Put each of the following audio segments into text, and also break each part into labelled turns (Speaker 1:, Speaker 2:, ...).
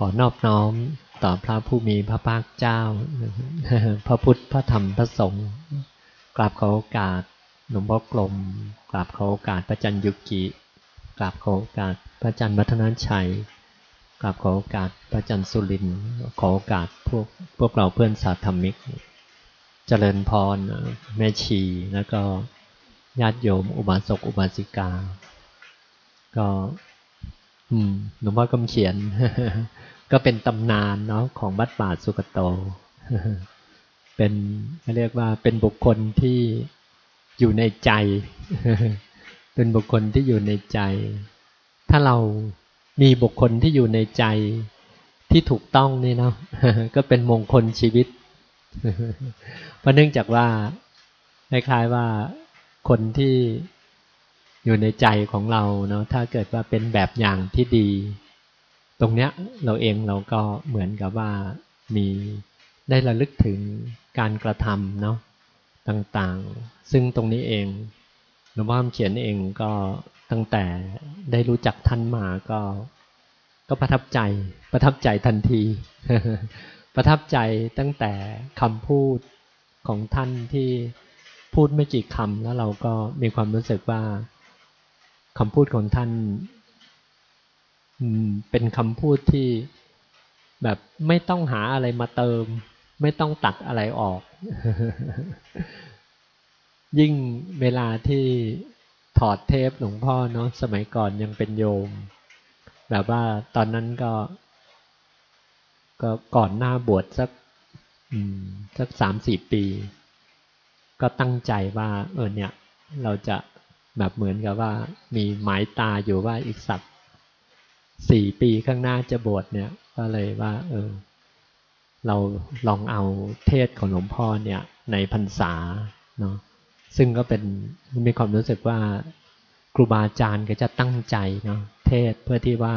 Speaker 1: ขอนอบน้อมต่อพระผู้มีพระภาคเจ้า พระพุทธ พระธรรม พระสงฆ์ กราบขอโอกาสหลวงพ่อกลม กราบขอโอกาสพระจันยุกิ กราบขอโอกาสพระจันวัฒนชัย กราบขอโอกาสพระจันสุริน ขอโอกาสพวกพวกเราเพื่อนสาธมิก เจริญพรแม่ชี แล้วก็ญาติโยมอุบาสกอุบาสิกา ก็ อืมหลวงพ่อกำเขียน ก็เป็นตำนานเนาะของวัดป่าสุกโต เป็นเรียกว่าเป็นบุคคลที่อยู่ในใจ เป็นบุคคลที่อยู่ในใจ ถ้าเรามีบุคคลที่อยู่ในใจที่ถูกต้องนี่เนาะก็เป็นมงคลชีวิต เพราะเนื่องจากว่าคล้ายๆว่าคนที่ อยู่ในใจของเราเนาะถ้าเกิดว่าเป็นแบบอย่างที่ดี ตรงเนี้ยเราเองเราก็เหมือนกับว่ามีได้ระลึกถึงการกระทำเนาะต่างๆ ซึ่งตรงนี้เองหลวงพ่อเขียนเองก็ตั้งแต่ได้รู้จักท่านมาก็ ก็ประทับใจประทับใจทันที ประทับใจตั้งแต่คำพูดของท่านที่พูดไม่กี่คำแล้วเราก็มีความรู้สึกว่า คำพูดของท่านเป็นคำพูดที่แบบไม่ต้องหาอะไรมาเติม ไม่ต้องตัดอะไรออก ยิ่งเวลาที่ถอดเทปหลวงพ่อเนาะสมัยก่อนยังเป็นโยม แบบว่าตอนนั้นก็ ก็ก่อนหน้าบวชสักสักสามสี่ปี ก็ตั้งใจว่า เออเนี่ย เราจะ แบบเหมือนกับว่ามีหมายตาอยู่ว่าอีกสักสี่ปีข้างหน้าจะบวชเนี่ย ก็เลยว่า เออ เราลองเอาเทศของหลวงพ่อเนี่ย ในพรรษาเนาะซึ่งก็เป็นมีความรู้สึกว่าครูบาอาจารย์ก็จะตั้งใจเนาะเทศเพื่อที่ว่า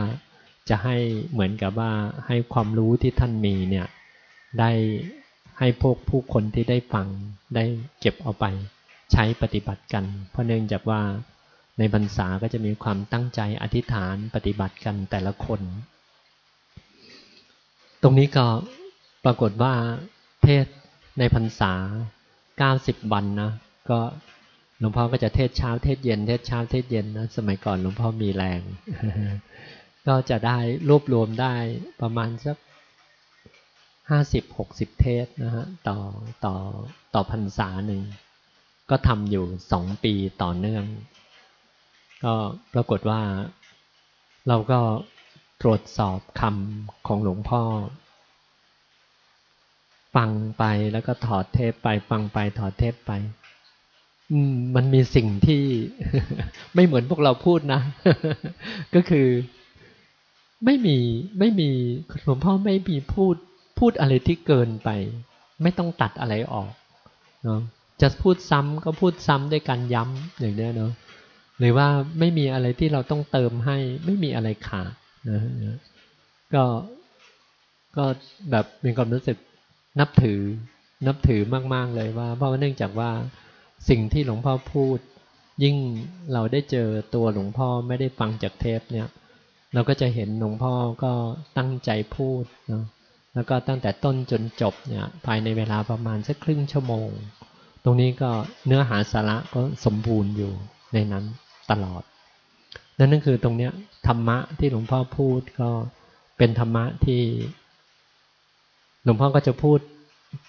Speaker 1: จะให้เหมือนกับว่าให้ความรู้ที่ท่านมีเนี่ย ได้ให้พวกผู้คนที่ได้ฟังได้เก็บเอาไป ใช้ปฏิบัติกัน เพราะเนื่องจากว่าในบรรษาก็จะมีความตั้งใจอธิษฐานปฏิบัติกันแต่ละคน ตรงนี้ก็ปรากฏว่าเทศในพรรษา 90 วันนะก็หลวงพ่อก็จะเทศเช้าเทศเย็นเทศเช้าเทศเย็นนะสมัยก่อนหลวงพ่อมีแรง ก็จะได้รวบรวมได้ประมาณสักห้าสิบหกสิบเทศนะฮะต่อต่อต่อพรรษาหนึ่ง ก็ทำอยู่สองปีต่อเนื่อง ก็ปรากฏว่าเราก็ตรวจสอบคำของหลวงพ่อ ฟังไปแล้วก็ถอดเทปไป ฟังไปถอดเทปไปมันมีสิ่งที่ไม่เหมือนพวกเราพูดนะ ก็คือไม่มีไม่มีหลวงพ่อไม่มีพูดพูดอะไรที่เกินไป ไม่ต้องตัดอะไรออกเนาะ จะพูดซ้ำก็พูดซ้ำด้วยการย้ำอย่างนี้เนาะหรือว่าไม่มีอะไรที่เราต้องเติมให้ ไม่มีอะไรขาดนะก็ก็แบบมีความรู้สึกนับถือนับถือมาก ๆ เลยว่า เพราะว่าเนื่องจากว่าสิ่งที่หลวงพ่อพูด ยิ่งเราได้เจอตัวหลวงพ่อไม่ได้ฟังจากเทปเนี่ย เราก็จะเห็นหลวงพ่อก็ตั้งใจพูดเนาะแล้วก็ตั้งแต่ต้นจนจบเนี่ยภายในเวลาประมาณสักครึ่งชั่วโมง ตรงนี้ก็เนื้อหาสาระก็สมบูรณ์อยู่ในนั้นตลอด นั่นนั่นคือตรงเนี้ยธรรมะที่หลวงพ่อพูดก็เป็นธรรมะที่หลวงพ่อก็จะพูด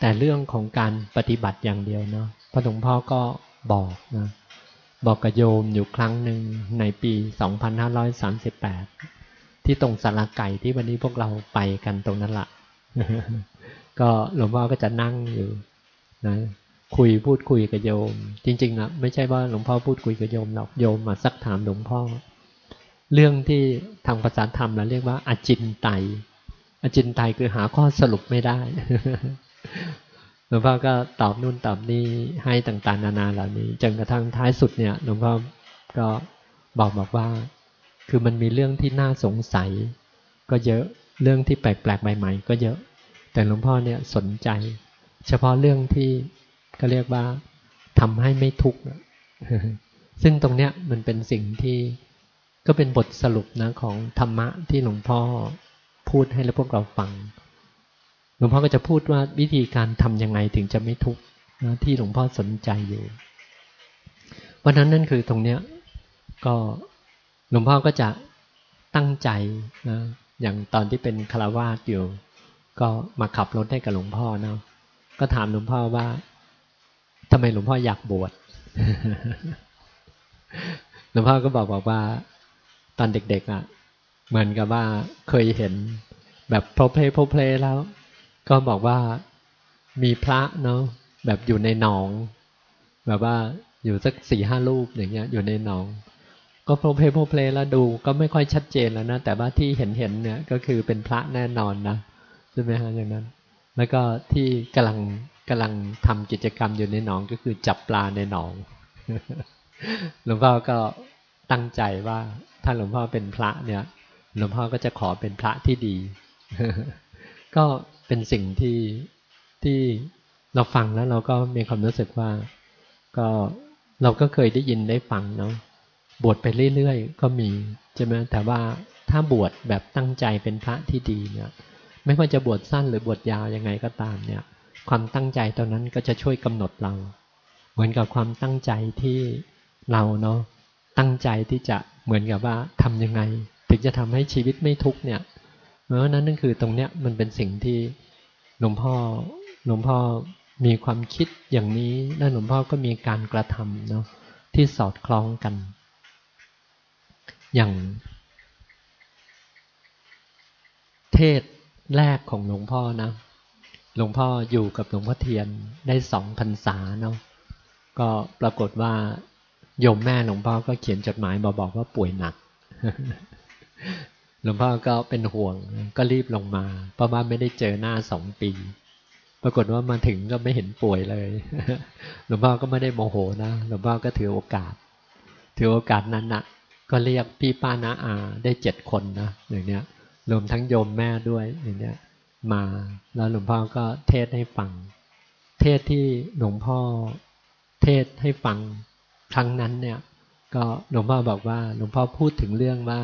Speaker 1: แต่เรื่องของการปฏิบัติอย่างเดียวเนาะพระหลวงพ่อก็บอกนะบอกกับโยมอยู่ครั้งหนึ่งในปี 2538 ที่ตรงสาราไก่ที่วันนี้พวกเราไปกันตรงนั้นละก็หลวงพ่อก็จะนั่งอยู่นะ คุยพูดคุยกับโยม จริงๆนะไม่ใช่ว่าหลวงพ่อพูดคุยกับโยมหรอกโยมมาซักถามหลวงพ่อ เรื่องที่ทางภาษาธรรมเราเรียกว่าอาจินไตอาจินไตคือหาข้อสรุปไม่ได้หลวงพ่อก็ตอบนู่นตอบนี่ให้ต่างๆ นานาเหล่านี้จนกระทั่งท้ายสุดเนี่ยหลวงพ่อก็บอกบอกว่า คือมันมีเรื่องที่น่าสงสัย ก็เยอะเรื่องที่แปลกๆใหม่ๆ ก็เยอะ แต่หลวงพ่อเนี่ยสนใจ เฉพาะเรื่องที่ ก็เรียกว่าทำให้ไม่ทุกข์ซึ่งตรงเนี้ยมันเป็นสิ่งที่ก็เป็นบทสรุปนะของธรรมะที่หลวงพ่อพูดให้แล้วพวกเราฟัง หลวงพ่อก็จะพูดว่าวิธีการทำยังไงถึงจะไม่ทุกข์นะที่หลวงพ่อสนใจอยู่วันนั้นนั่นคือตรงเนี้ยก็หลวงพ่อก็จะตั้งใจนะอย่างตอนที่เป็นคารวาสอยู่ ก็มาขับรถให้กับหลวงพ่อเนาะก็ถามหลวงพ่อว่า ทำไมหลวงพ่ออยากบวชหลวงพ่อก็บอกบอกว่าตอนเด็กๆอะ เหมือนกับว่าเคยเห็นแบบพบเพลพบเพลแล้ว ก็บอกว่ามีพระเนาะแบบอยู่ในหนอง แบบว่าอยู่สักสี่ห้ารูปอย่างเงี้ย อยู่ในหนอง ก็โพเพโพเพลแล้วดูก็ไม่ค่อยชัดเจนแล้วนะแต่ว่าที่เห็นเห็นเนี่ยก็คือเป็นพระแน่นอนนะใช่ไหมฮะอย่างนั้น แล้วก็ที่กำลัง กำลังทำกิจกรรมอยู่ในหนองก็คือจับปลาในหนอง หลวงพ่อก็ตั้งใจว่าถ้าหลวงพ่อเป็นพระเนี่ย หลวงพ่อก็จะขอเป็นพระที่ดี ก็เป็นสิ่งที่ที่เราฟังแล้วเราก็มีความรู้สึกว่าก็เราก็เคยได้ยินได้ฟังเนาะบวชไปเรื่อยๆ ก็มีใช่ไหมแต่ว่าถ้าบวชแบบตั้งใจเป็นพระที่ดีเนี่ย ไม่ว่าจะบวชสั้นหรือบวชยาวยังไงก็ตามเนี่ย ความตั้งใจตอนนั้นก็จะช่วยกำหนดเรา เหมือนกับความตั้งใจที่เราเนาะตั้งใจที่จะเหมือนกับว่าทํำยังไง ถึงจะทำให้ชีวิตไม่ทุกเนี่ยเพราะนั้นนั่นคือตรงเนี้ยมันเป็นสิ่งที่หลวงพ่อหลวงพ่อมีความคิดอย่างนี้แล้วหลวงพ่อก็มีการกระทำเนาะที่สอดคล้องกัน อย่าง เทศแรกของหลวงพ่อนะ หลวงพ่ออยู่กับหลวงพ่อเทียนได้สองพรรษาเนาะก็ปรากฏว่าโยมแม่หลวงพ่อก็เขียนจดหมายมาบอกว่าป่วยหนัก หลวงพ่อก็เป็นห่วงก็รีบลงมา เพราะว่าไม่ได้เจอหน้าสองปี ปรากฏว่ามาถึงก็ไม่เห็นป่วยเลย หลวงพ่อก็ไม่ได้โมโหนะหลวงพ่อก็ถือโอกาส ถือโอกาสนั้นนะก็เรียกพี่ป้านาอาได้เจ็ดคนนะอย่างเนี้ยรวมทั้งโยมแม่ด้วยอย่างเนี้ย มา แล้วหลวงพ่อก็เทศให้ฟัง เทศที่หลวงพ่อเทศให้ฟังครั้งนั้นเนี่ย ก็หลวงพ่อบอกว่าหลวงพ่อพูดถึงเรื่องว่า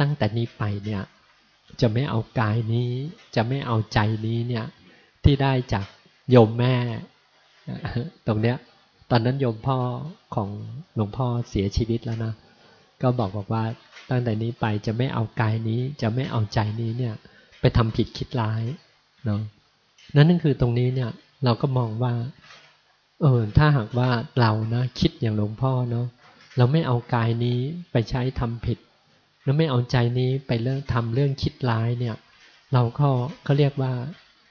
Speaker 1: ตั้งแต่นี้ไปเนี่ย จะไม่เอากายนี้ จะไม่เอาใจนี้เนี่ย ที่ได้จากโยมแม่ ตรงเนี้ย ตอนนั้นโยมพ่อของหลวงพ่อเสียชีวิตแล้วนะก็บอกบอกว่าตั้งแต่นี้ไปจะไม่เอากายนี้ จะไม่เอาใจนี้เนี่ย ไปทำผิดคิดร้ายเนาะนั่นนั่นคือตรงนี้เนี่ย เราก็มองว่า เออถ้าหากว่าเรานะคิดอย่างหลวงพ่อเนาะเราไม่เอากายนี้ไปใช้ทำผิด แล้วไม่เอาใจนี้ไปเรื่องทำเรื่องคิดร้ายเนี่ย เราก็เขาเรียกว่า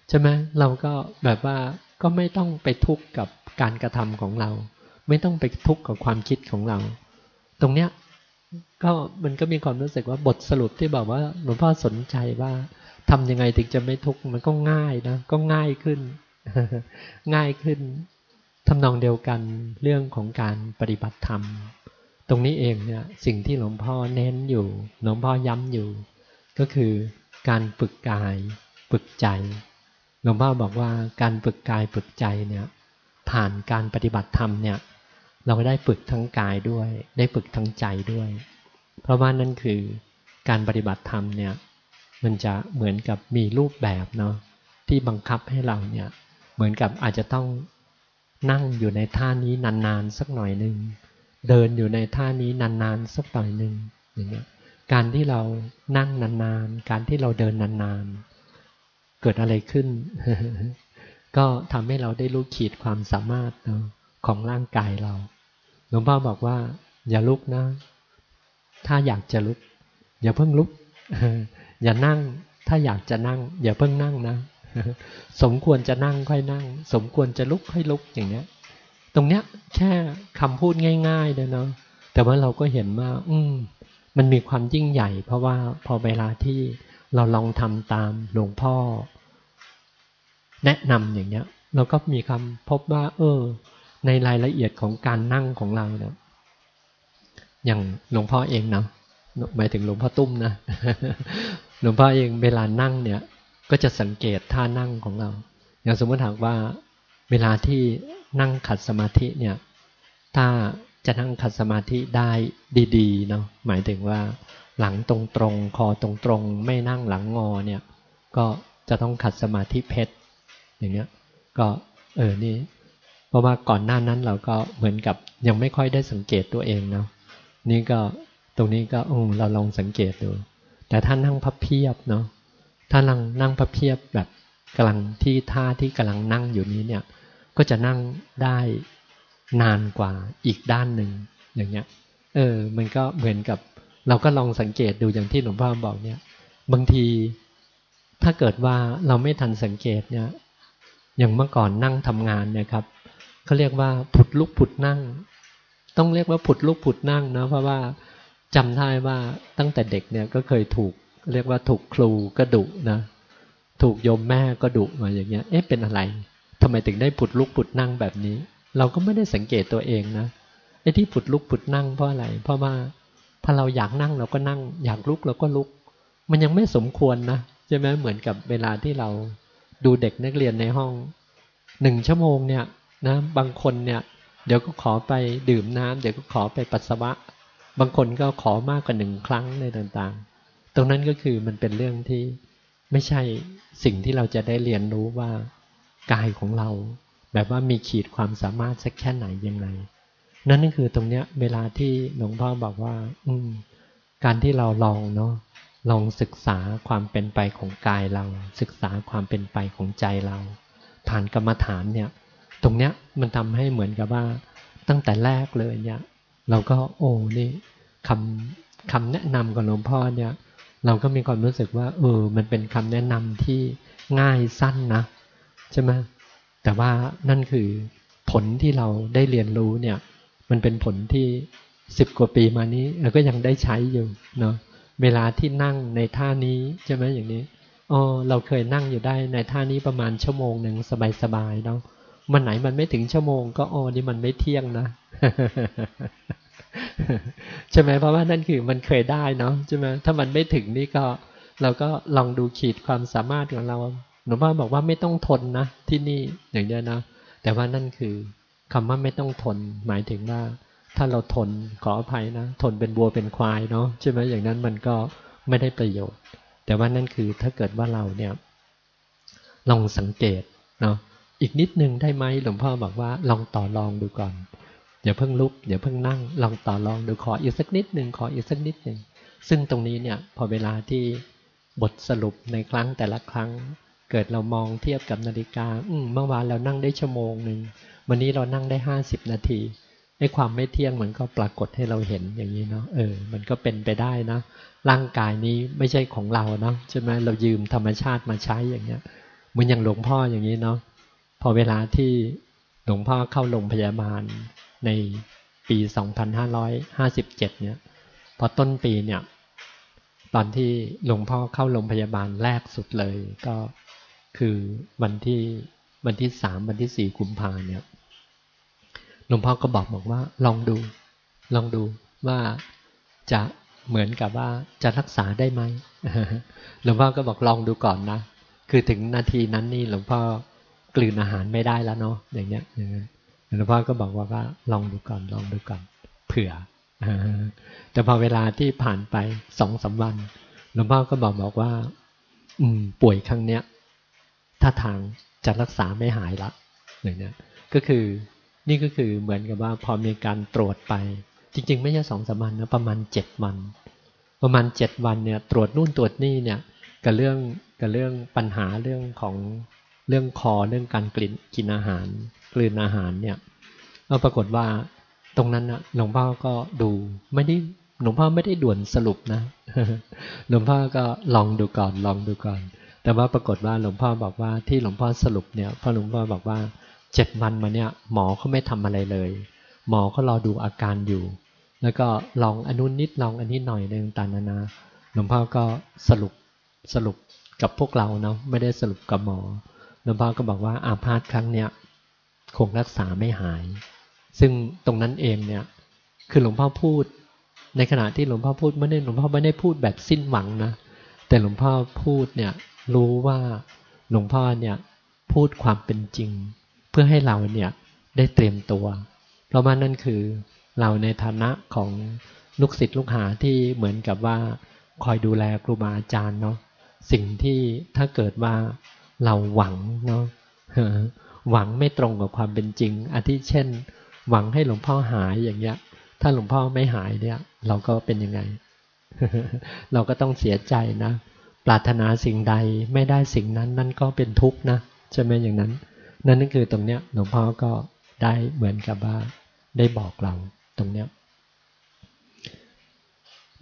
Speaker 1: ใช่ไหมเราก็แบบว่าก็ไม่ต้องไปทุกข์กับการกระทำของเรา ไม่ต้องไปทุกข์กับความคิดของเรา ตรงเนี้ยก็มันก็มีความรู้สึกว่าบทสรุปที่บอกว่าหลวงพ่อสนใจว่า ทำยังไงถึงจะไม่ทุกข์มันก็ง่ายนะ ก็ง่ายขึ้น ง่ายขึ้นทำนองเดียวกันเรื่องของการปฏิบัติธรรม ตรงนี้เองเนี่ยสิ่งที่หลวงพ่อเน้นอยู่ หลวงพ่อย้ำอยู่ ก็คือการฝึกกายฝึกใจ หลวงพ่อบอกว่าการฝึกกายฝึกใจเนี่ยผ่านการปฏิบัติธรรมเนี่ยเราได้ฝึกทั้งกายด้วย ได้ฝึกทั้งใจด้วย เพราะว่านั่นคือการปฏิบัติธรรมเนี่ย มันจะเหมือนกับมีรูปแบบเนาะที่บังคับให้เราเนี่ย เหมือนกับอาจจะต้องนั่งอยู่ในท่านี้นานๆสักหน่อยหนึ่งเดินอยู่ในท่านี้นานๆสักหน่อยหนึ่งอย่างเงี้ยการที่เรานั่งนานๆ การที่เราเดินนานๆ เกิดอะไรขึ้น ก็ทำให้เราได้รู้ขีดความสามารถเนาะของร่างกายเรา หลวงพ่อบอกว่า อย่าลุกนะ ถ้าอยากจะลุก อย่าเพิ่งลุก อย่านั่ง ถ้าอยากจะนั่ง อย่าเพิ่งนั่งนะ สมควรจะนั่งค่อยนั่ง สมควรจะลุกค่อยลุกอย่างเนี้ย ตรงเนี้ย แค่คำพูดง่ายๆเลยเนาะแต่ว่าเราก็เห็นว่า อืม มันมีความยิ่งใหญ่ เพราะว่าพอเวลาที่เราลองทำตามหลวงพ่อ แนะนำอย่างเนี้ย เราก็มีคำพบว่า เออ ในรายละเอียดของการนั่งของเราเนี่ยอย่างหลวงพ่อเองเนาะ หมายถึงหลวงพ่อตุ้มนะหลวงพ่อเองเวลานั่งเนี่ย ก็จะสังเกตท่านั่งของเรา อย่างสมมติถามว่าเวลาที่นั่งขัดสมาธิเนี่ย ถ้าจะนั่งขัดสมาธิได้ดีๆเนาะหมายถึงว่า หลังตรงตรงคอตรงตรงไม่นั่งหลังงอเนี่ย ก็จะต้องขัดสมาธิเพชรอย่างเงี้ย ก็เออนี่เพราะว่าก่อนหน้านั้นเราก็เหมือนกับยังไม่ค่อยได้สังเกตตัวเองเนาะนี่ก็ รงนี้ก็อเราลองสังเกตดู แต่ถ้านั่งพับเพียบเนาะถ้านั่งนั่งพับเพียบแบบกำลังที่ท่าที่กำลังนั่งอยู่นี้เนี่ย ก็จะนั่งได้นานกว่าอีกด้านหนึ่งอย่างเงี้ย เออ มันก็เหมือนกับ เราก็ลองสังเกตดูอย่างที่หลวงพ่อบอกเนี่ย บางทีถ้าเกิดว่าเราไม่ทันสังเกตเนี่ย อย่างเมื่อก่อนนั่งทำงานเนี่ยครับเขาเรียกว่าผุดลุกผุดนั่ง ต้องเรียกว่าผุดลุกผุดนั่งนะเพราะว่า จำได้ว่าตั้งแต่เด็กเนี่ยก็เคยถูกเรียกว่าถูกครูก็ดุนะ ถูกโยมแม่ก็ดุมาอย่างเงี้ย เอ๊ะเป็นอะไรทำไมถึงได้ผุดลุกผุดนั่งแบบนี้ เราก็ไม่ได้สังเกตตัวเองนะไอ้ที่ผุดลุกผุดนั่งเพราะอะไร เพราะว่าถ้าเราอยากนั่งเราก็นั่ง อยากลุกเราก็ลุก มันยังไม่สมควรนะใช่ไหมเหมือนกับเวลาที่เราดูเด็กนักเรียนในห้องหนึ่งชั่วโมงเนี่ยนะบางคนเนี่ย เดี๋ยวก็ขอไปดื่มน้ำเดี๋ยวก็ขอไปปัสสาวะ บางคนก็ขอมากกว่าหนึ่งครั้งในต่างๆ ตรงนั้นก็คือมันเป็นเรื่องที่ไม่ใช่สิ่งที่เราจะได้เรียนรู้ว่ากายของเรา แบบว่ามีขีดความสามารถสักแค่ไหนยังไง นั่นก็คือตรงเนี้ยเวลาที่หลวงพ่อบอกว่า อืม การที่เราลองเนาะลองศึกษาความเป็นไปของกายเรา ศึกษาความเป็นไปของใจเรา ผ่านกรรมฐานเนี่ย ตรงเนี้ยมันทำให้เหมือนกับว่า ตั้งแต่แรกเลยเนี่ย เราก็โอ้นี่คำคำแนะนำของหลวงพ่อเนี่ย เราก็มีความรู้สึกว่า เออ มันเป็นคำแนะนำที่ง่ายสั้นนะใช่ไหมแต่ว่านั่นคือผลที่เราได้เรียนรู้เนี่ย มันเป็นผลที่สิบกว่าปีมานี้เราก็ยังได้ใช้อยู่เนาะเวลาที่นั่งในท่านี้ใช่ไหมอย่างนี้อ๋อเราเคยนั่งอยู่ได้ในท่านี้ประมาณชั่วโมงหนึ่งสบายๆเนาะมันไหนมันไม่ถึงชั่วโมงก็อ๋อนี่มันไม่เที่ยงนะ ใช่ไหมเพราะว่านั่นคือมันเคยได้เนาะใช่ไหมถ้ามันไม่ถึงนี่ก็เราก็ลองดูขีดความสามารถของเราหลวงพ่อบอกว่าไม่ต้องทนนะที่นี่อย่างเดียวนะแต่ว่านั่นคือคำว่าไม่ต้องทน หมายถึงว่า ถ้าเราทนขออภัยนะทนเป็นวัวเป็นควายเนาะใช่ไหมอย่างนั้นมันก็ไม่ได้ประโยชน์ แต่ว่านั่นคือถ้าเกิดว่าเราเนี่ย ลองสังเกตเนาะอีกนิดนึงได้ไหมหลวงพ่อบอกว่าลองต่อรองดูก่อน อย่าเพิ่งลุกอย่าเพิ่งนั่ง ลองต่อรองดูขออีกสักนิดหนึ่งขออีกสักนิดหนึ่งซึ่งตรงนี้เนี่ยพอเวลาที่บทสรุปในครั้งแต่ละครั้ง เกิดเรามองเทียบกับนาฬิกาเมื่อวานเรานั่งได้ชั่วโมงหนึ่งวันนี้เรานั่งได้ห้าสิบนาทีไอ้ความไม่เที่ยงมันก็ปรากฏให้เราเห็นอย่างนี้เนาะเออ มันก็เป็นไปได้นะร่างกายนี้ไม่ใช่ของเราเนาะใช่ไหมเรายืมธรรมชาติมาใช้อย่างเงี้ยเหมือนอย่างหลวงพ่ออย่างนี้เนาะพอเวลาที่หลวงพ่อเข้าโรงพยาบาล ในปี 2557 เนี่ย พอต้นปีเนี่ย ตอนที่หลวงพ่อเข้าโรงพยาบาลแรกสุดเลย ก็คือวันที่วันที่สามวันที่สี่กุมภาเนี่ยหลวงพ่อก็บอกบอกว่า ลองดู ลองดูว่าจะเหมือนกับว่าจะรักษาได้ไหมหลวงพ่อก็บอกลองดูก่อนนะ คือถึงนาทีนั้นนี่หลวงพ่อกลืนอาหารไม่ได้แล้วเนาะอย่างเงี้ยอย่างเงี้ย หลวงพ่อก็บอกว่าว่าลองดูก่อนลองดูก่อนเผื่อแต่พอเวลาที่ผ่านไปสองสาวันหลวงพ่อก็บอกบอกว่า อืม ป่วยครั้งเนี้ยถ้าทางจะรักษาไม่หายละอย่างนี้ก็คือนี่ก็คือเหมือนกับว่าพอมีการตรวจไป จริง ๆ ไม่ใช่สองสามวันนะประมาณเจ็ดวัน ประมาณเจ็ดวันเนี่ย ตรวจนู่นตรวจนี่เนี่ยกับเรื่องกับเรื่องปัญหาเรื่องของเรื่องคอเรื่องการกลิ่นกินอาหาร กลืนอาหารเนี่ยก็ปรากฏว่าตรงนั้นนะหลวงพ่อก็ดูไม่ได้หลวงพ่อไม่ได้ด่วนสรุปนะหลวงพ่อก็ลองดูก่อนลองดูก่อน แต่ว่าปรากฏว่าหลวงพ่อบอกว่าที่หลวงพ่อสรุปเนี่ยพอหลวงพ่อบอกว่าเจ็ดวันมาเนี่ยหมอเขาไม่ทำอะไรเลย หมอก็รอดูอาการอยู่ แล้วก็ลองอนุนิดลองอันนี้หน่อยในต่างๆนานาหลวงพ่อก็สรุปสรุปกับพวกเราเนาะไม่ได้สรุปกับหมอหลวงพ่อก็บอกว่าอาพาธครั้งเนี้ย คงรักษาไม่หาย ซึ่งตรงนั้นเองเนี่ย คือหลวงพ่อพูด ในขณะที่หลวงพ่อพูดไม่ได้หลวงพ่อไม่ได้พูดแบบสิ้นหวังนะแต่หลวงพ่อพูดเนี่ยรู้ว่าหลวงพ่อเนี่ยพูดความเป็นจริง เพื่อให้เราเนี่ยได้เตรียมตัว เพราะว่านั่นคือเราในฐานะของลูกศิษย์ลูกหาที่เหมือนกับว่าคอยดูแลครูบาอาจารย์เนาะสิ่งที่ถ้าเกิดว่าเราหวังเนาะ หวังไม่ตรงกับความเป็นจริงอาทิเช่น หวังให้หลวงพ่อหายอย่างเงี้ย ถ้าหลวงพ่อไม่หายเนี่ย เราก็เป็นยังไง เราก็ต้องเสียใจนะ ปรารถนาสิ่งใดไม่ได้สิ่งนั้นนั่นก็เป็นทุกข์นะใช่ไหมอย่างนั้น นั่นนั่นคือตรงเนี้ยหลวงพ่อก็ได้เหมือนกับว่าได้บอกเราตรงเนี้ย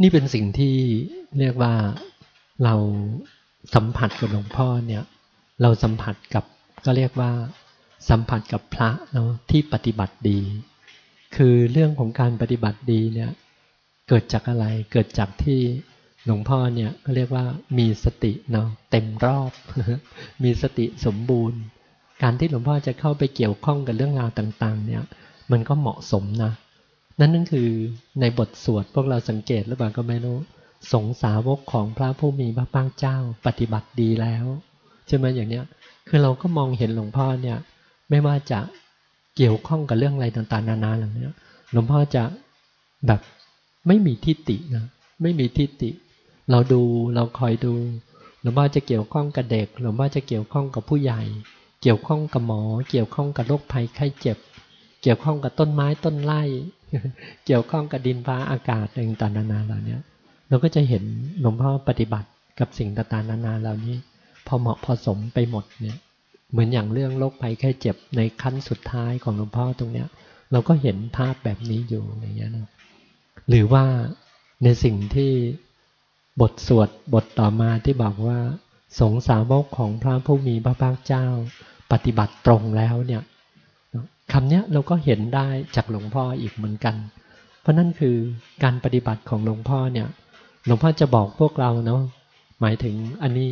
Speaker 1: นี่เป็นสิ่งที่เรียกว่าเราสัมผัสกับหลวงพ่อเนี่ย เราสัมผัสกับก็เรียกว่า สัมผัสกับพระเนาะที่ปฏิบัติดี คือเรื่องของการปฏิบัติดีเนี่ยเกิดจากอะไรเกิดจากที่หลวงพ่อเนี่ยก็เรียกว่ามีสติเนาะเต็มรอบ มีสติสมบูรณ์ การที่หลวงพ่อจะเข้าไปเกี่ยวข้องกับเรื่องราวต่างๆ เนี่ยมันก็เหมาะสมนะนั่นนั่นคือในบทสวดพวกเราสังเกตหรือเปล่าก็ไม่รู้สงสาวกของพระผู้มีพระภาคเจ้าปฏิบัติดีแล้วใช่ไหมอย่างเนี้ยคือเราก็มองเห็นหลวงพ่อเนี่ย ไม่ว่าจะเกี่ยวข้องกับเรื่องอะไรต่างๆ นานาเหล่านี้หลวงพ่อจะแบบไม่มีทิฏฐินะไม่มีทิฏฐิเราดูเราคอยดูหลวงพ่อจะเกี่ยวข้องกับเด็กหลวงพ่อจะเกี่ยวข้องกับผู้ใหญ่ เกี่ยวข้องกับหมอ เกี่ยวข้องกับโรคภัยไข้เจ็บ เกี่ยวข้องกับต้นไม้ต้นไร่เกี่ยวข้องกับดินฟ้าอากาศต่างๆนานาเหล่านี้เราก็จะเห็นหลวงพ่อปฏิบัติกับสิ่งต่างๆนานาเหล่านี้ พอเหมาะพอสมไปหมดเนี่ย เหมือนอย่างเรื่องโรคภัยแค่เจ็บในขั้นสุดท้ายของหลวงพ่อตรงเนี้ย เราก็เห็นภาพแบบนี้อยู่อย่างเงี้ยนะหรือว่าในสิ่งที่บทสวดบทต่อมาที่บอกว่าสงสาวกของพระผู้มีพระภาคเจ้า ปฏิบัติตรงแล้วเนี่ยคำนี้เราก็เห็นได้จากหลวงพ่ออีกเหมือนกัน เพราะนั่นคือการปฏิบัติของหลวงพ่อเนี่ย หลวงพ่อจะบอกพวกเราเนาะหมายถึงอันนี้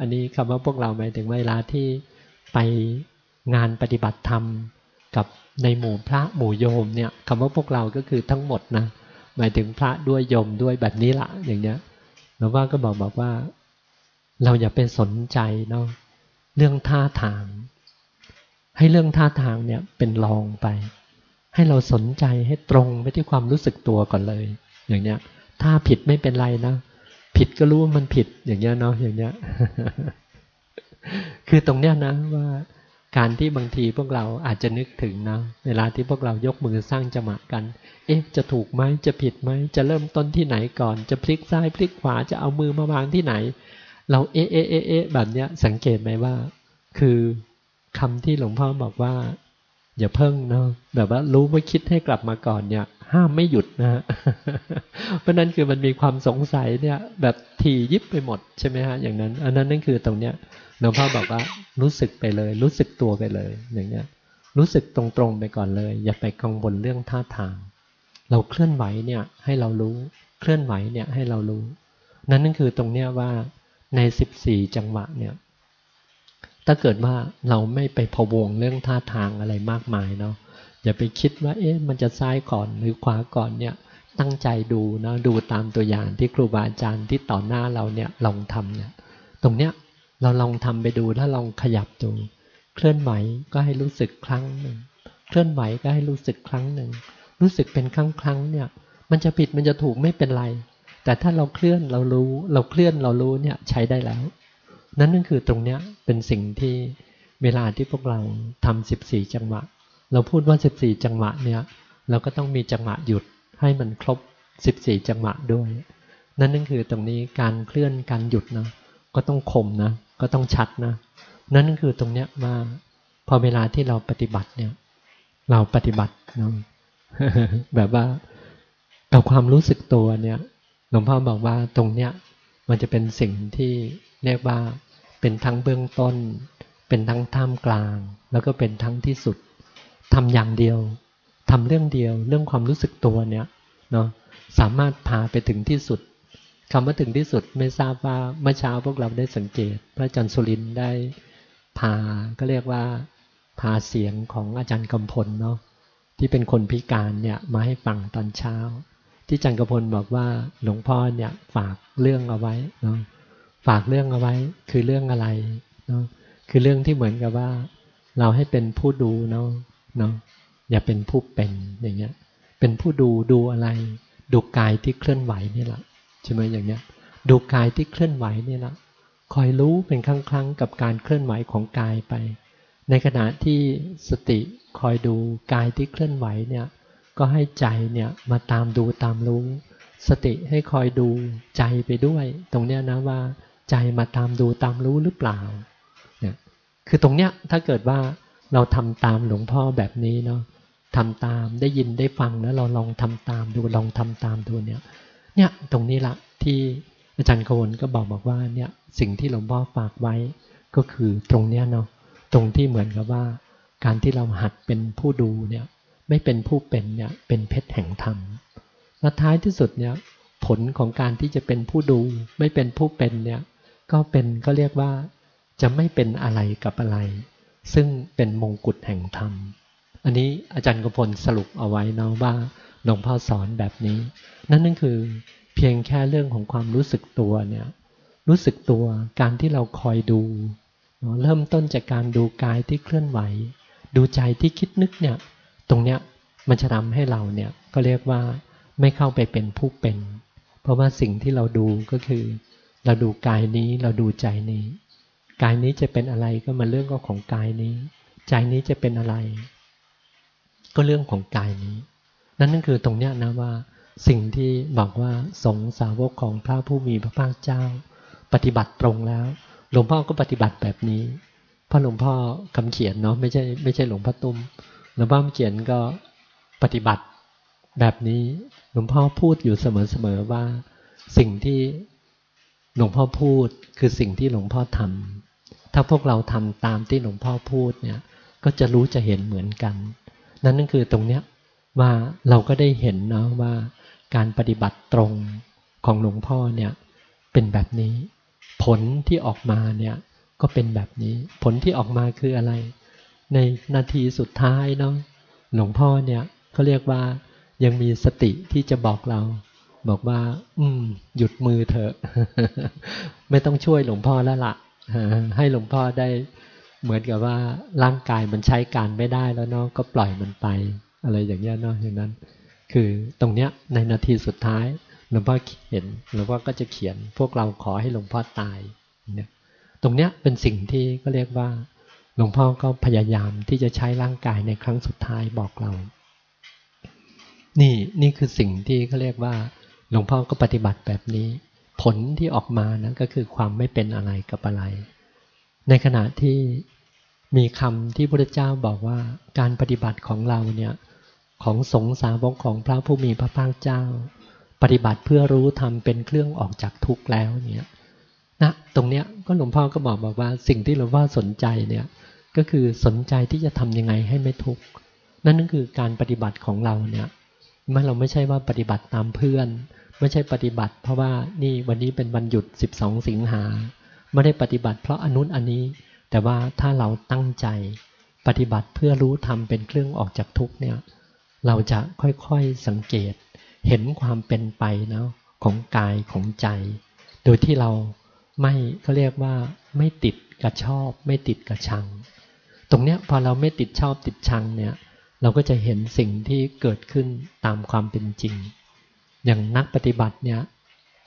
Speaker 1: อันนี้คำว่าพวกเราหมายถึงเวลาที่ ไปงานปฏิบัติธรรมกับในหมู่พระหมู่โยมเนี่ยคำว่าพวกเราก็คือทั้งหมดนะหมายถึงพระด้วยโยมด้วยแบบนี้ละอย่างเนี้ยหลวงพ่อก็บอกบอกว่า เราอย่าไปสนใจเนาะเรื่องท่าทาง ให้เรื่องท่าทางเนี่ยเป็นรองไป ให้เราสนใจให้ตรงไปที่ความรู้สึกตัวก่อนเลย อย่างเนี้ย ถ้าผิดไม่เป็นไรนะผิดก็รู้ว่ามันผิดอย่างเงี้ยเนาะอย่างเงี้ย คือตรงเนี้ยนะว่าการที่บางทีพวกเราอาจจะนึกถึงนะ เวลาที่พวกเรายกมือสร้างจังหวะกัน เอ๊ะ จะถูกไหมจะผิดไหมจะเริ่มต้นที่ไหนก่อน จะพลิกซ้ายพลิกขวาจะเอามือมาวางที่ไหน เราเอ๊ะเอ๊ะเอ๊ะแบบเนี้ยสังเกตไหมว่า คือคำที่หลวงพ่อบอกว่า อย่าเพิ่งเนาะแบบว่ารู้ว่าคิดให้กลับมาก่อนเนี่ย ห้ามไม่หยุดนะฮะเพราะนั้นคือมันมีความสงสัยเนี่ย แบบทียิบไปหมดใช่ไหมฮะอย่างนั้น อันนั้นนั่นคือตรงเนี้ย หลวงพ่อบอกว่ารู้สึกไปเลย รู้สึกตัวไปเลย อย่างเงี้ย รู้สึกตรงๆไปก่อนเลย อย่าไปกังวลเรื่องท่าทาง เราเคลื่อนไหวเนี่ยให้เรารู้ เคลื่อนไหวเนี่ยให้เรารู้ นั่นนั่นคือตรงเนี้ยว่าในสิบสี่จังหวะเนี่ย ถ้าเกิดว่าเราไม่ไปพะวงเรื่องท่าทางอะไรมากมายเนาะอย่าไปคิดว่า เอ๊ะมันจะซ้ายก่อนหรือขวาก่อนเนี่ย ตั้งใจดูนะดูตามตัวอย่างที่ครูบาอาจารย์ที่ต่อหน้าเราเนี่ยลองทำเนี่ย ตรงเนี้ย เราลองทำไปดูแล้วลองขยับดู เคลื่อนไหวก็ให้รู้สึกครั้งหนึ่ง เคลื่อนไหวก็ให้รู้สึกครั้งหนึ่ง รู้สึกเป็นครั้งครั้งเนี่ย มันจะผิดมันจะถูกไม่เป็นไร แต่ถ้าเราเคลื่อนเรารู้ เราเคลื่อนเรารู้เนี่ยใช้ได้แล้ว นั่นนั่นคือตรงเนี้ยเป็นสิ่งที่เวลาที่พวกเราทำสิบสี่จังหวะ เราพูดว่าสิบสี่จังหวะเนี่ย เราก็ต้องมีจังหวะหยุดให้มันครบสิบสี่จังหวะด้วย นั่นนั่นคือตรงนี้การเคลื่อนการหยุดนะก็ต้องคมนะ ก็ต้องชัดนะ นั่นคือตรงเนี้ยว่าพอเวลาที่เราปฏิบัติเนี่ย เราปฏิบัติเนาะแบบว่ากับความรู้สึกตัวเนี่ยหลวงพ่อบอกว่าตรงเนี้ยมันจะเป็นสิ่งที่เรียกว่าเป็นทั้งเบื้องต้น เป็นทั้งท่ามกลาง แล้วก็เป็นทั้งที่สุดทำอย่างเดียวทำเรื่องเดียว เรื่องความรู้สึกตัวเนี่ยเนาะสามารถพาไปถึงที่สุด คำว่าถึงที่สุดไม่ทราบว่าเมื่อเช้าพวกเราได้สังเกต พระอาจารย์สุรินได้พาก็เรียกว่าพาเสียงของอาจารย์กำพลเนาะที่เป็นคนพิการเนี่ยมาให้ฟังตอนเช้า ที่อาจารย์กำพลบอกว่าหลวงพ่อเนี่ยฝากเรื่องเอาไว้เนาะฝากเรื่องเอาไว้คือเรื่องอะไรเนาะคือเรื่องที่เหมือนกับว่า เราให้เป็นผู้ดูเนาะเนาะอย่าเป็นผู้เป็นอย่างเงี้ยเป็นผู้ดูดูอะไร ดูกายที่เคลื่อนไหวนี่แหละ ใช่ไหมอย่างเนี้ย ดูกายที่เคลื่อนไหวนี่แหละคอยรู้เป็นครั้งๆกับการเคลื่อนไหวของกายไป ในขณะที่สติคอยดูกายที่เคลื่อนไหวเนี่ย ก็ให้ใจเนี่ยมาตามดูตามรู้ สติให้คอยดูใจไปด้วย ตรงเนี้ยนะว่า ใจมาตามดูตามรู้หรือเปล่าเนี่ยคือตรงเนี้ยถ้าเกิดว่าเราทำตามหลวงพ่อแบบนี้เนาะทำตามได้ยินได้ฟังแล้วเราลองทำตามดูลองทำตามดูเนี่ย เนี่ยตรงนี้ละที่อาจารย์กวนก็บอกบอกว่าเนี่ยสิ่งที่หลวงพ่อฝากไว้ก็คือตรงเนี้ยเนาะตรงที่เหมือนกับว่า การที่เราหัดเป็นผู้ดูเนี่ยไม่เป็นผู้เป็นเนี่ยเป็นเพชรแห่งธรรมและท้ายที่สุดเนี่ยผลของการที่จะเป็นผู้ดูไม่เป็นผู้เป็นเนี่ยก็เป็นก็เรียกว่าจะไม่เป็นอะไรกับอะไร ซึ่งเป็นมงกุฎแห่งธรรม อันนี้อาจารย์กพลสรุปเอาไว้นะว่า หลวงพ่อสอนแบบนี้ นั่นนั่นคือเพียงแค่เรื่องของความรู้สึกตัวเนี่ยรู้สึกตัวการที่เราคอยดูเริ่มต้นจากการดูกายที่เคลื่อนไหว ดูใจที่คิดนึกเนี่ยตรงเนี้ยมันจะทำให้เราเนี่ยก็เรียกว่าไม่เข้าไปเป็นผู้เป็น เพราะว่าสิ่งที่เราดูก็คือ เราดูกายนี้เราดูใจนี้ กายนี้จะเป็นอะไรก็มาเรื่องก็ของกายนี้ ใจนี้จะเป็นอะไร ก็เรื่องของกายนี้ นั่นนั่นคือตรงเนี้ยนะว่าสิ่งที่บอกว่าสงสาวกของพระผู้มีพระภาคเจ้า ปฏิบัติตรงแล้ว หลวงพ่อก็ปฏิบัติแบบนี้พระหลวงพ่อคำเขียนเนาะไม่ใช่ไม่ใช่หลวงพ่อตุ้มหลวงพ่อเขียนก็ปฏิบัติแบบนี้หลวงพ่อพูดอยู่เสมอๆว่า สิ่งที่หลวงพ่อพูดคือสิ่งที่หลวงพ่อทำถ้าพวกเราทำตามที่หลวงพ่อพูดเนี่ย ก็จะรู้จะเห็นเหมือนกัน นั่นนั่นคือตรงเนี้ย ว่าเราก็ได้เห็นนะว่าการปฏิบัติตรงของหลวงพ่อเนี่ยเป็นแบบนี้ ผลที่ออกมาเนี่ยก็เป็นแบบนี้ ผลที่ออกมาคืออะไร ในนาทีสุดท้ายเนาะหลวงพ่อเนี่ยเขาเรียกว่ายังมีสติที่จะบอกเรา บอกว่า อืม หยุดมือเถอะ ไม่ต้องช่วยหลวงพ่อแล้วละ่ะให้หลวงพ่อได้เหมือนกับว่าร่างกายมันใช้การไม่ได้แล้วเนาะก็ปล่อยมันไป อะไรอย่างเงี้ยเนาะอย่างนั้น คือตรงเนี้ยในนาทีสุดท้ายหลวงพ่อเห็นหลวงพ่อก็จะเขียน พวกเราขอให้หลวงพ่อตายเนี่ยตรงเนี้ยเป็นสิ่งที่ก็เรียกว่า หลวงพ่อก็พยายามที่จะใช้ร่างกายในครั้งสุดท้ายบอกเรา นี่นี่คือสิ่งที่เขาเรียกว่า หลวงพ่อก็ปฏิบัติแบบนี้ ผลที่ออกมานะก็คือความไม่เป็นอะไรกับอะไร ในขณะที่มีคำที่พระเจ้าบอกว่าการปฏิบัติของเราเนี่ย ของสงสาวกของพระผู้มีพระภาคเจ้า ปฏิบัติเพื่อรู้ทำเป็นเครื่องออกจากทุกข์แล้วเนี่ยนะตรงเนี้ยก็หลวงพ่อก็บอกบอกว่า สิ่งที่หลวงพ่อสนใจเนี่ยก็คือสนใจที่จะทำยังไงให้ไม่ทุกข์นั่นก็คือการปฏิบัติของเราเนี่ยมื่อเราไม่ใช่ว่าปฏิบัติตามเพื่อน ไม่ใช่ปฏิบัติ เพราะว่านี่วันนี้เป็นวันหยุด 12 สิงหาไม่ได้ปฏิบัติเพราะอนุนอันนี้ แต่ว่าถ้าเราตั้งใจปฏิบัติเพื่อรู้ทำเป็นเครื่องออกจากทุกข์เนี่ย เราจะค่อยๆสังเกต เห็นความเป็นไปนะของกายของใจ โดยที่เราไม่เขาเรียกว่าไม่ติดกับชอบ ไม่ติดกับชัง ตรงเนี้ยพอเราไม่ติดชอบติดชังเนี่ย เราก็จะเห็นสิ่งที่เกิดขึ้นตามความเป็นจริง อย่างนักปฏิบัติเนี่ย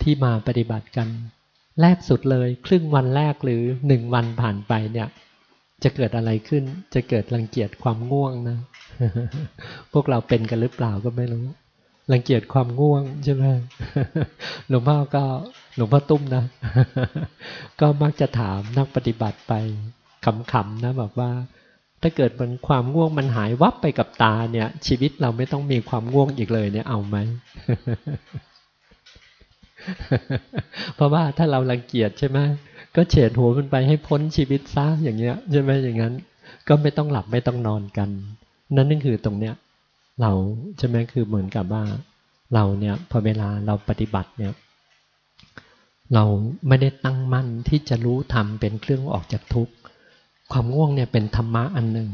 Speaker 1: ที่มาปฏิบัติกัน แรกสุดเลย ครึ่งวันแรกหรือหนึ่งวันผ่านไปเนี่ย จะเกิดอะไรขึ้น จะเกิดรังเกียจความง่วงนะ พวกเราเป็นกันหรือเปล่าก็ไม่รู้รังเกียจความง่วงใช่ไหมหลวงพ่อก็หลวงพ่อตุ้มนะ ก็มักจะถามนักปฏิบัติไปขำๆนะบอกว่า ถ้าเกิดมันความง่วงมันหายวับไปกับตาเนี่ย ชีวิตเราไม่ต้องมีความง่วงอีกเลยเนี่ยเอาไหมเพราะว่าถ้าเรารังเกียจใช่ไหม ก็เฉดหัวมันไปให้พ้นชีวิตซะอย่างเงี้ยใช่ไหมอย่างนั้น ก็ไม่ต้องหลับไม่ต้องนอนกัน นั่นนั่นคือตรงเนี้ย เราใช่ไหมคือเหมือนกับว่า เราเนี่ยพอเวลาเราปฏิบัติเนี่ย เราไม่ได้ตั้งมั่นที่จะรู้ทำเป็นเครื่องออกจากทุกข์ความง่วงเนี่ยเป็นธรรมะอันหนึ่ง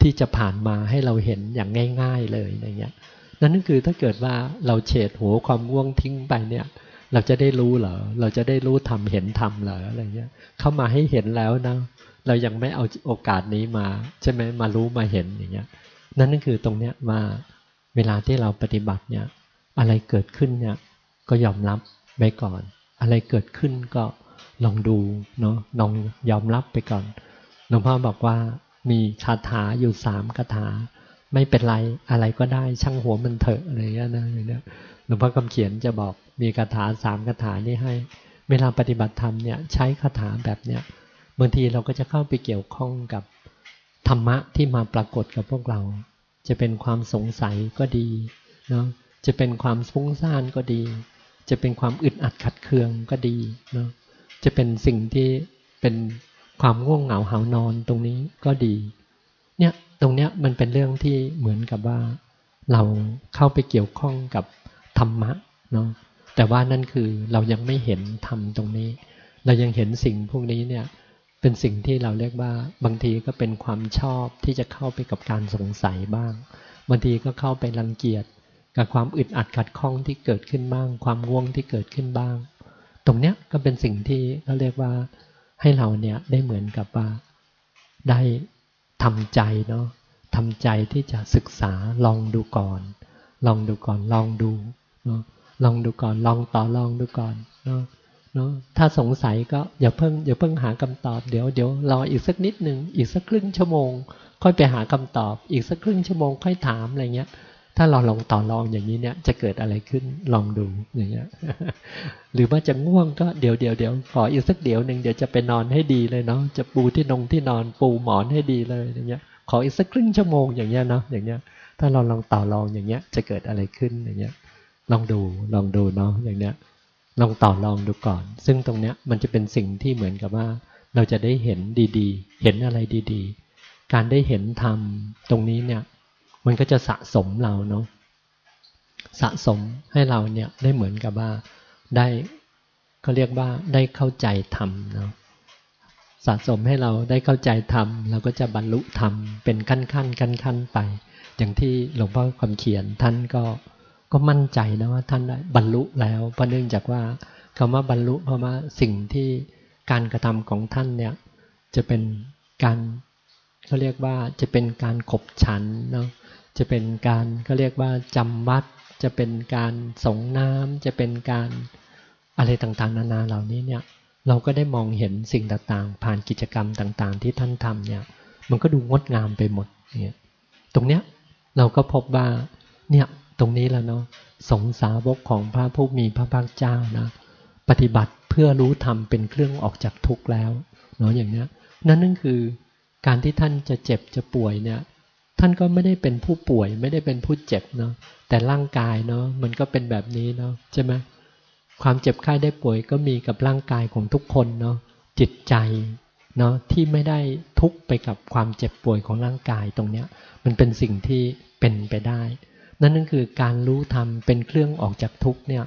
Speaker 1: ที่จะผ่านมาให้เราเห็นอย่างง่าย ๆเลยอย่างเงี้ยนั่นก็คือถ้าเกิดว่าเราเฉดหัวความง่วงทิ้งไปเนี่ย เราจะได้รู้เหรอ เราจะได้รู้ทำเห็นทำเหรออะไรเงี้ย เข้ามาให้เห็นแล้วนะ เรายังไม่เอาโอกาสนี้มา ใช่ไหมมารู้มาเห็นอย่างเงี้ย นั่นก็คือตรงเนี้ยว่าเวลาที่เราปฏิบัติเนี่ย อะไรเกิดขึ้นเนี่ย ก็ยอมรับไปก่อน อะไรเกิดขึ้นก็ลองดูเนาะลองยอมรับไปก่อนหลวงพ่อบอกว่ามีคาถาอยู่สามคาถา ไม่เป็นไรอะไรก็ได้ช่างหัวมันเถอะอะไรเงี้ยนะอย่างเนี้ย หลวงพ่อคำเขียนจะบอกมีคาถาสามคาถานี่ให้ เวลาปฏิบัติธรรมเนี่ยใช้คาถาแบบเนี้ยบางทีเราก็จะเข้าไปเกี่ยวข้องกับธรรมะที่มาปรากฏกับพวกเรา จะเป็นความสงสัยก็ดีเนาะจะเป็นความฟุ้งซ่านก็ดี จะเป็นความอึดอัดขัดเคืองก็ดีเนาะจะเป็นสิ่งที่เป็นความง่วงเหงาหานอนตรงนี้ก็ดี เนี่ยตรงเนี้ยมันเป็นเรื่องที่เหมือนกับว่า เราเข้าไปเกี่ยวข้องกับ ธรรมะเนาะแต่ว่านั่นคือเรายังไม่เห็นธรรมตรงนี้ เรายังเห็นสิ่งพวกนี้เนี่ยเป็นสิ่งที่เราเรียกว่าบางทีก็เป็นความชอบที่จะเข้าไปกับการสงสัยบ้างบางทีก็เข้าไปรังเกียจกับความอึดอัดขัดข้องที่เกิดขึ้นบ้าง ความง่วงที่เกิดขึ้นบ้าง ตรงเนี้ยก็เป็นสิ่งที่เราเรียกว่าให้เราเนี่ยได้เหมือนกับว่าได้ทำใจเนาะทำใจที่จะศึกษาลองดูก่อน ลองดูก่อนลองดูเนาะลองดูก่อนลองต่อลองดูก่อนเนาะเนาะถ้าสงสัยก็อย่าเพิ่งอย่าเพิ่งหาคำตอบเดี๋ยวเดี๋ยวรออีกสักนิดหนึ่งอีกสักครึ่งชั่วโมง ค่อยไปหาคำตอบ อีกสักครึ่งชั่วโมงค่อยถามอะไรเงี้ย ถ้าเราลองต่อลองอย่างนี้เนี่ยจะเกิดอะไรขึ้นลองดูอย่างเงี้ยหรือว่าจะง่วงก็เดี๋ยวเดี๋ยวเดี๋ยวขออีกสักเดี๋ยวหนึ่งเดี๋ยวจะไปนอนให้ดีเลยเนาะจะปูที่นงที่นอนปูหมอนให้ดีเลยอย่างเงี้ยขออีกสักครึ่งชั่วโมงอย่างเงี้ยเนาะอย่างเงี้ย ถ้าเราลองต่อลองอย่างเงี้ย จะเกิดอะไรขึ้นอย่างเงี้ย ลองดูลองดูเนาะอย่างเนี้ย ลองต่อลองดูก่อน ซึ่งตรงเนี้ยมันจะเป็นสิ่งที่เหมือนกับว่า เราจะได้เห็นดีๆ เห็นอะไรดีๆ การได้เห็นธรรมตรงนี้เนี่ย มันก็จะสะสมเราเนาะสะสมให้เราเนี่ยได้เหมือนกับว่าได้เขาเรียกว่าได้เข้าใจธรรมเนาะสะสมให้เราได้เข้าใจธรรมเราก็จะบรรลุธรรมเป็นขั้นขั้นขั้นขั้นไป อย่างที่หลวงพ่อคำเขียนท่านก็ก็มั่นใจนะว่าท่านได้บรรลุแล้วเพราะเนื่องจากว่าคำว่าบรรลุเพราะว่าสิ่งที่การกระทำของท่านเนี่ยจะเป็นการเขาเรียกว่าจะเป็นการขบฉันเนาะจะเป็นการเขาเรียกว่าจำวัด จะเป็นการสงน้ำจะเป็นการอะไรต่างๆ นานาเหล่านี้เนี่ยเราก็ได้มองเห็นสิ่งต่างๆ ผ่านกิจกรรมต่างๆ ที่ท่านทำเนี่ยมันก็ดูงดงามไปหมดเนี่ยตรงเนี้ย เราก็พบว่า เนี่ยตรงนี้แล้วเนาะสงสาวกของพระผู้มีพระภาคเจ้านะปฏิบัติเพื่อรู้ธรรมเป็นเครื่องออกจากทุกข์แล้วเนาะอย่างเนี้ยนั่นนั่นคือการที่ท่านจะเจ็บจะป่วยเนี่ย ท่านก็ไม่ได้เป็นผู้ป่วย ไม่ได้เป็นผู้เจ็บเนาะแต่ร่างกายเนาะมันก็เป็นแบบนี้เนาะใช่ไหมความเจ็บไข้ได้ป่วยก็มีกับร่างกายของทุกคนเนาะจิตใจเนาะที่ไม่ได้ทุกไปกับความเจ็บป่วยของร่างกายตรงเนี้ย มันเป็นสิ่งที่ เป็นไปได้ นั่นนั่นคือการรู้ธรรมเป็นเครื่องออกจากทุกเนี่ย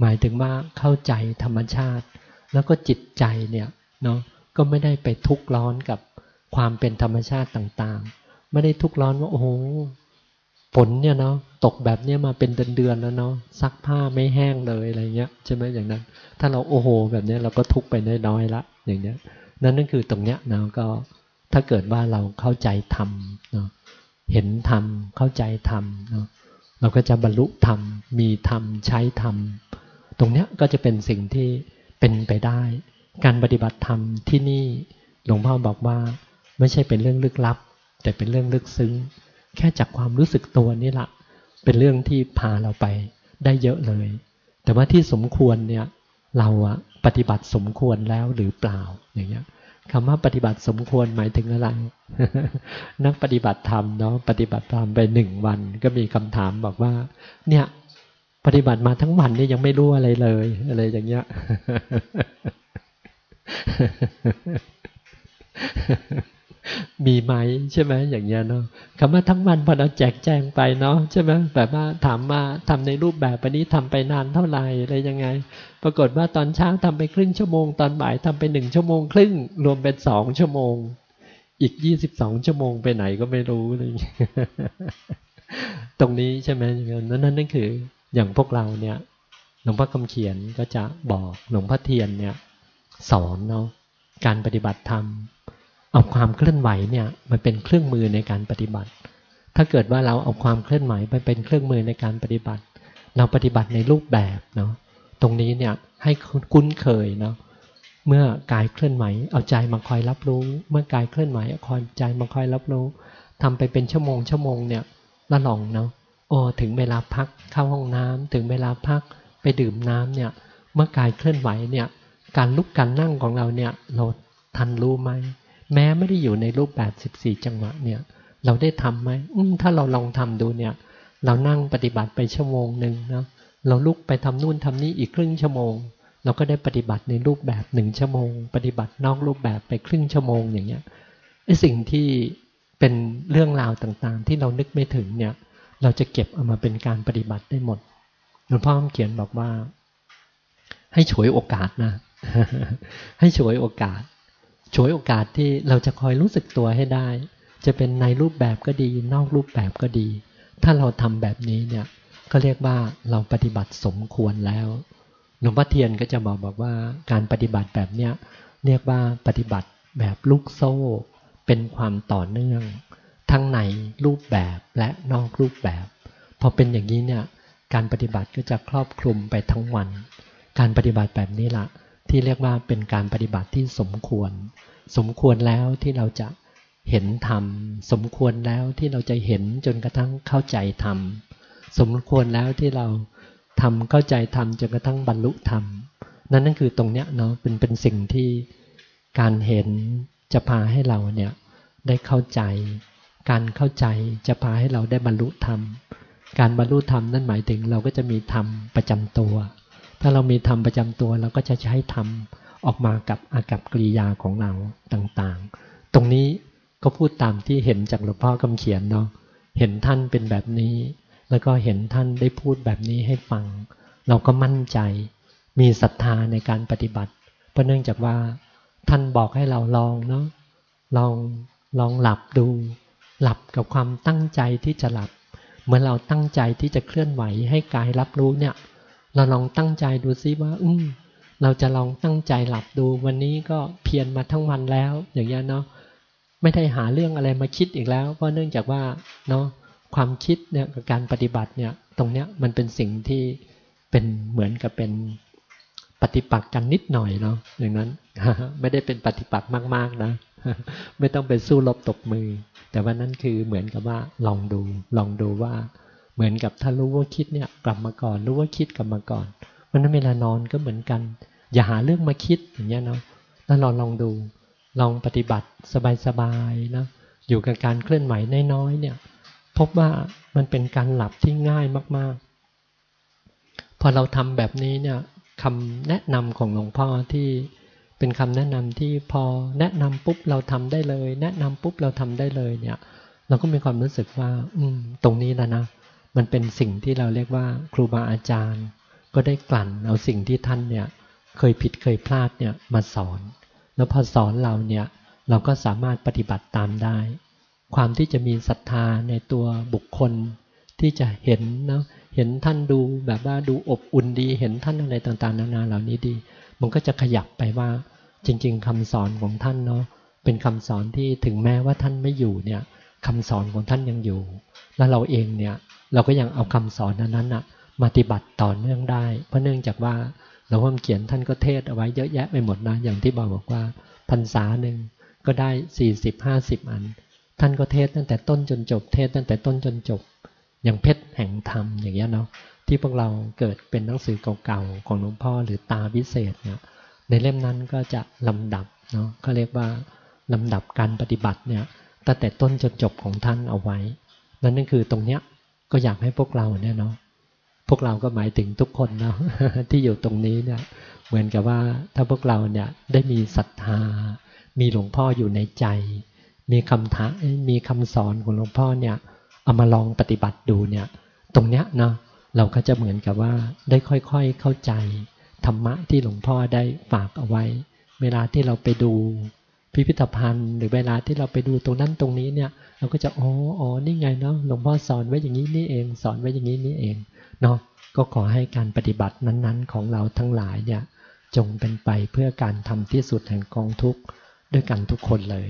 Speaker 1: หมายถึงว่าเข้าใจธรรมชาติ แล้วก็จิตใจเนี่ยเนาะก็ไม่ได้ไปทุกข์ร้อนกับความเป็นธรรมชาติต่างๆ ไม่ได้ทุกข์ร้อนว่าโอ้โหฝนเนี่ยเนาะตกแบบเนี้ยมาเป็นเดือนๆแล้วเนาะซักผ้าไม่แห้งเลยอะไรเงี้ยใช่ไหมอย่างนั้น ถ้าเราโอ้โห แบบเนี้ยเราก็ทุกไปน้อยๆละอย่างเนี้ยนั่นนั่นคือตรงเนี้ยนะก็ถ้าเกิดว่าเราเข้าใจธรรมเนาะ เห็นธรรมเข้าใจธรรมเนาะเราก็จะบรรลุธรรม มีธรรมใช้ธรรม ตรงเนี้ยก็จะเป็นสิ่งที่เป็นไปได้ การปฏิบัติธรรมที่นี่หลวงพ่อบอกว่า ไม่ใช่เป็นเรื่องลึกลับ แต่เป็นเรื่องลึกซึ้ง แค่จากความรู้สึกตัวนี่แหละเป็นเรื่องที่พาเราไปได้เยอะเลย แต่ว่าที่สมควรเนี่ยเราอะปฏิบัติสมควรแล้วหรือเปล่าอย่างเงี้ย คำว่าปฏิบัติสมควรหมายถึงอะไร นักปฏิบัติธรรมเนาะปฏิบัติธรรมไปหนึ่งวัน ก็มีคำถามบอกว่า เนี่ย ปฏิบัติมาทั้งวันนี่ยังไม่รู้อะไรเลย อะไรอย่างเงี้ย มีไหมใช่ไหมอย่างเงี้ยเนาะคำว่าทั้งวันพอเราแจกแจงไปเนาะใช่ไหมแบบว่าถามมาทำในรูปแบบนี้ทำไปนานเท่าไหร่อะไรยังไง ปรากฏว่าตอนเช้าทำไปครึ่งชั่วโมง ตอนบ่ายทำไปหนึ่งชั่วโมงครึ่ง รวมเป็นสองชั่วโมง อีกยี่สิบสองชั่วโมงไปไหนก็ไม่รู้เลยตรงนี้ใช่ไหมอย่างนั้นนั่นนั่นคือ อย่างพวกเราเนี่ยหลวงพ่อคำเขียนก็จะบอกหลวงพ่อเทียนเนี่ย สอนเนาะการปฏิบัติธรรม เอาความเคลื่อนไหวเนี่ยมันเป็นเครื่องมือในการปฏิบัติ ถ้าเกิดว่าเราเอาความเคลื่อนไหวไปเป็นเครื่องมือในการปฏิบัติ เราปฏิบัติในรูปแบบเนาะตรงนี้เนี่ยให้คุ้นเคยเนาะเมื่อกายเคลื่อนไหวเอาใจมาคอยรับรู้ เมื่อกายเคลื่อนไหวเอาคอยใจมาคอยรับรู้ทำไปเป็นชั่วโมงชั่วโมงเนี่ยละหลงเนาะโอ้ถึงเวลาพักเข้าห้องน้ำถึงเวลาพักไปดื่มน้ำเนี่ยเมื่อกายเคลื่อนไหวเนี่ยการลุกการนั่งของเราเนี่ยเราทันรู้ไหม แม้ไม่ได้อยู่ในรูปแบบ14จังหวะเนี่ย เราได้ทำไหมถ้าเราลองทำดูเนี่ย เรานั่งปฏิบัติไปชั่วโมงหนึ่งเนาะเราลุกไปทำนู่นทำนี่อีกครึ่งชั่วโมง เราก็ได้ปฏิบัติในรูปแบบหนึ่งชั่วโมง ปฏิบัตินอกรูปแบบไปครึ่งชั่วโมงอย่างเงี้ยไอ้สิ่งที่เป็นเรื่องราวต่างๆ ที่เรานึกไม่ถึงเนี่ย เราจะเก็บเอามาเป็นการปฏิบัติได้หมดหลวงพ่อเขียนบอกว่า ให้ฉวยโอกาสนะ ให้ฉวยโอกาส ฉวยโอกาสที่เราจะคอยรู้สึกตัวให้ได้ จะเป็นในรูปแบบก็ดี นอกรูปแบบก็ดี ถ้าเราทำแบบนี้เนี่ยก็เรียกว่าเราปฏิบัติสมควรแล้วหลวงพ่อเทียนก็จะบอกบอกว่าการปฏิบัติแบบเนี้ยเรียกว่าปฏิบัติแบบลูกโซ่ เป็นความต่อเนื่อง ทั้งในรูปแบบและนอกรูปแบบพอเป็นอย่างนี้เนี่ยการปฏิบัติก็จะครอบคลุมไปทั้งวัน การปฏิบัติแบบนี้ละ ที่เรียกว่าเป็นการปฏิบัติที่สมควร สมควรแล้วที่เราจะเห็นธรรม สมควรแล้วที่เราจะเห็นจนกระทั่งเข้าใจธรรม สมควรแล้วที่เราทำเข้าใจทำจนกระทั่งบรรลุธรรม นั่นนั่นคือตรงเนี้ยเนาะเป็นเป็นสิ่งที่การเห็นจะพาให้เราเนี่ยได้เข้าใจ การเข้าใจจะพาให้เราได้บรรลุธรรม การบรรลุธรรมนั่นหมายถึงเราก็จะมีธรรมประจำตัว ถ้าเรามีธรรมประจำตัวเราก็จะใช้ธรรมออกมากับอากับกริยาของเราต่างๆ ตรงนี้ก็พูดตามที่เห็นจากหลวงพ่อคำเขียนเนาะเห็นท่านเป็นแบบนี้ แล้วก็เห็นท่านได้พูดแบบนี้ให้ฟัง เราก็มั่นใจ มีศรัทธาในการปฏิบัติ เพราะเนื่องจากว่าท่านบอกให้เราลองเนาะลองลองหลับดู หลับกับความตั้งใจที่จะหลับ เมื่อเราตั้งใจที่จะเคลื่อนไหวให้กายรับรู้เนี่ย เราลองตั้งใจดูซิว่า อืมเราจะลองตั้งใจหลับดู วันนี้ก็เพียรมาทั้งวันแล้ว อย่างเงี้ยเนาะไม่ได้หาเรื่องอะไรมาคิดอีกแล้ว เพราะเนื่องจากว่าเนาะความคิดเนี่ยกับการปฏิบัติเนี่ย ตรงเนี้ยมันเป็นสิ่งที่เป็นเหมือนกับเป็นปฏิปักษ์กันนิดหน่อยเนาะอย่างนั้นไม่ได้เป็นปฏิปักษ์มาก ๆนะไม่ต้องไปสู้รบตบมือ แต่ว่านั่นคือเหมือนกับว่าลองดู ลองดูว่า เหมือนกับถ้ารู้ว่าคิดเนี่ยกลับมาก่อน รู้ว่าคิดกลับมาก่อนมันนั้นเวลานอนก็เหมือนกัน อย่าหาเรื่องมาคิดอย่างเงี้ยเนาะแล้วลองลองดูลองปฏิบัติสบายๆนะอยู่กับการเคลื่อนไหวน้อยๆเนี่ย พบว่ามันเป็นการหลับที่ง่ายมากๆ พอเราทำแบบนี้เนี่ยคำแนะนำของหลวงพ่อที่เป็นคำแนะนำที่พอแนะนำปุ๊บเราทำได้เลย แนะนำปุ๊บเราทำได้เลยเนี่ย เราก็มีความรู้สึกว่า อืม ตรงนี้แล้วนะ มันเป็นสิ่งที่เราเรียกว่าครูบาอาจารย์ ก็ได้กลั่นเอาสิ่งที่ท่านเนี่ยเคยผิดเคยพลาดเนี่ยมาสอน แล้วพอสอนเราเนี่ยเราก็สามารถปฏิบัติตามได้ ความที่จะมีศรัทธาในตัวบุคคลที่จะเห็นนะเห็นท่านดูแบบว่าดูอบอุ่นดี เห็นท่านอะไรต่างๆ นานาเหล่านี้ดี มันก็จะขยับไปว่าจริง ๆคำสอนของท่านเนาะเป็นคำสอนที่ถึงแม้ว่าท่านไม่อยู่เนี่ยคำสอนของท่านยังอยู่ แล้วเราเองเนี่ย เราก็ยังเอาคำสอนนั้นๆอะมาปฏิบัติต่อเนื่องได้ เพราะเนื่องจากว่าเราว่าเขียนท่านก็เทศเอาไว้เยอะแยะไปหมดนะอย่างที่บอกบอกว่าพรรษาหนึ่งก็ได้สี่สิบห้าสิบอัน ท่านก็เทศตั้งแต่ต้นจนจบ เทศตั้งแต่ต้นจนจบ อย่างเพชรแห่งธรรมอย่างเงี้ยเนาะที่พวกเราเกิดเป็นหนังสือเก่าๆของหลวงพ่อหรือตาวิเศษเนี่ยในเล่มนั้นก็จะลำดับเนาะก็เรียกว่าลำดับการปฏิบัติเนี่ยตั้งแต่ต้นจนจบของท่านเอาไว้ นั่นนั่นคือตรงเนี้ย ก็อยากให้พวกเราเนี่ยเนาะพวกเราก็หมายถึงทุกคนเนาะที่อยู่ตรงนี้เนี่ย เหมือนกับว่าถ้าพวกเราเนี่ยได้มีศรัทธา มีหลวงพ่ออยู่ในใจ มีคำถามีคำสอนของหลวงพ่อเนี่ยเอามาลองปฏิบัติดูเนี่ย ตรงเนี้ยเนาะเราก็จะเหมือนกับว่าได้ค่อยๆเข้าใจธรรมะที่หลวงพ่อได้ฝากเอาไว้ เวลาที่เราไปดู พิพิธภัณฑ์ หรือเวลาที่เราไปดูตรงนั้นตรงนี้เนี่ย เราก็จะอ๋ออ๋อนี่ไงเนาะหลวงพ่อสอนไว้อย่างนี้นี่เอง สอนไว้อย่างนี้นี่เองเนาะก็ขอให้การปฏิบัตินั้นๆ ของเราทั้งหลายเนี่ยจงเป็นไปเพื่อการทำที่สุดแห่งกองทุกข์ด้วยกันทุกคนเลย